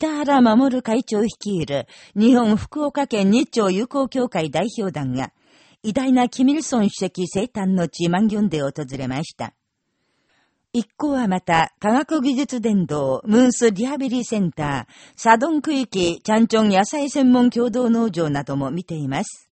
北原守会長率いる日本福岡県日朝友好協会代表団が、偉大なキミルソン主席生誕の地万行で訪れました。一行はまた、科学技術伝道、ムースリハビリセンター、サドン区域、チャンチョン野菜専門共同農場なども見ています。